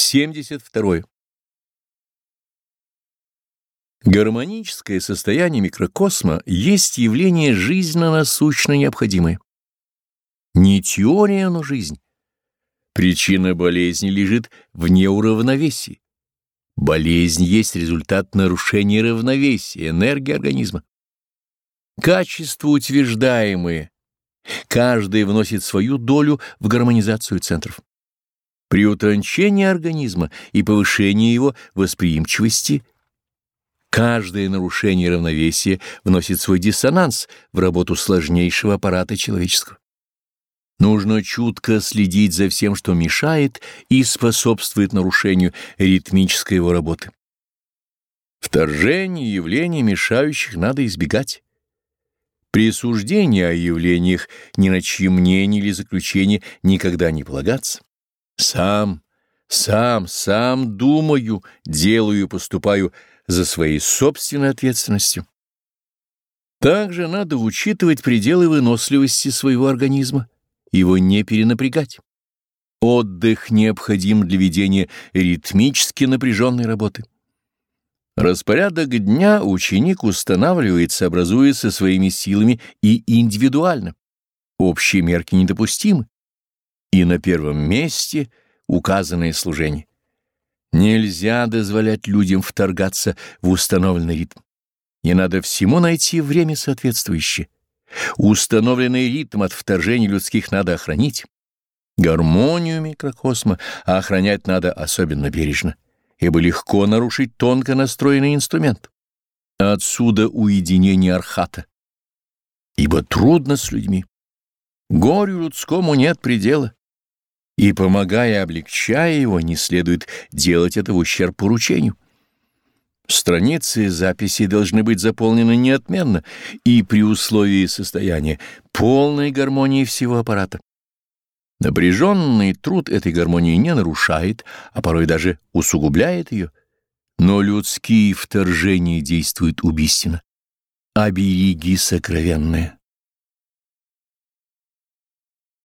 72. Гармоническое состояние микрокосма есть явление жизненно насущно необходимое. Не теория, но жизнь. Причина болезни лежит в неуравновесии. Болезнь есть результат нарушения равновесия энергии организма. Качества утверждаемые, каждый вносит свою долю в гармонизацию центров. При утончении организма и повышении его восприимчивости каждое нарушение равновесия вносит свой диссонанс в работу сложнейшего аппарата человеческого. Нужно чутко следить за всем, что мешает и способствует нарушению ритмической его работы. Вторжение явлений мешающих надо избегать. Присуждение о явлениях ни на чьи мнения или заключения никогда не полагаться. Сам, сам, сам думаю, делаю и поступаю за своей собственной ответственностью. Также надо учитывать пределы выносливости своего организма, его не перенапрягать. Отдых необходим для ведения ритмически напряженной работы. Распорядок дня ученик устанавливает, сообразуя со своими силами и индивидуально. Общие мерки недопустимы и на первом месте указанное служение. Нельзя дозволять людям вторгаться в установленный ритм. Не надо всему найти время соответствующее. Установленный ритм от вторжений людских надо охранить. Гармонию микрокосма охранять надо особенно бережно, ибо легко нарушить тонко настроенный инструмент. Отсюда уединение архата. Ибо трудно с людьми. Горю людскому нет предела и, помогая, облегчая его, не следует делать это в ущерб поручению. Страницы записей должны быть заполнены неотменно и при условии состояния полной гармонии всего аппарата. Напряженный труд этой гармонии не нарушает, а порой даже усугубляет ее, но людские вторжения действуют убийственно. Обереги сокровенное.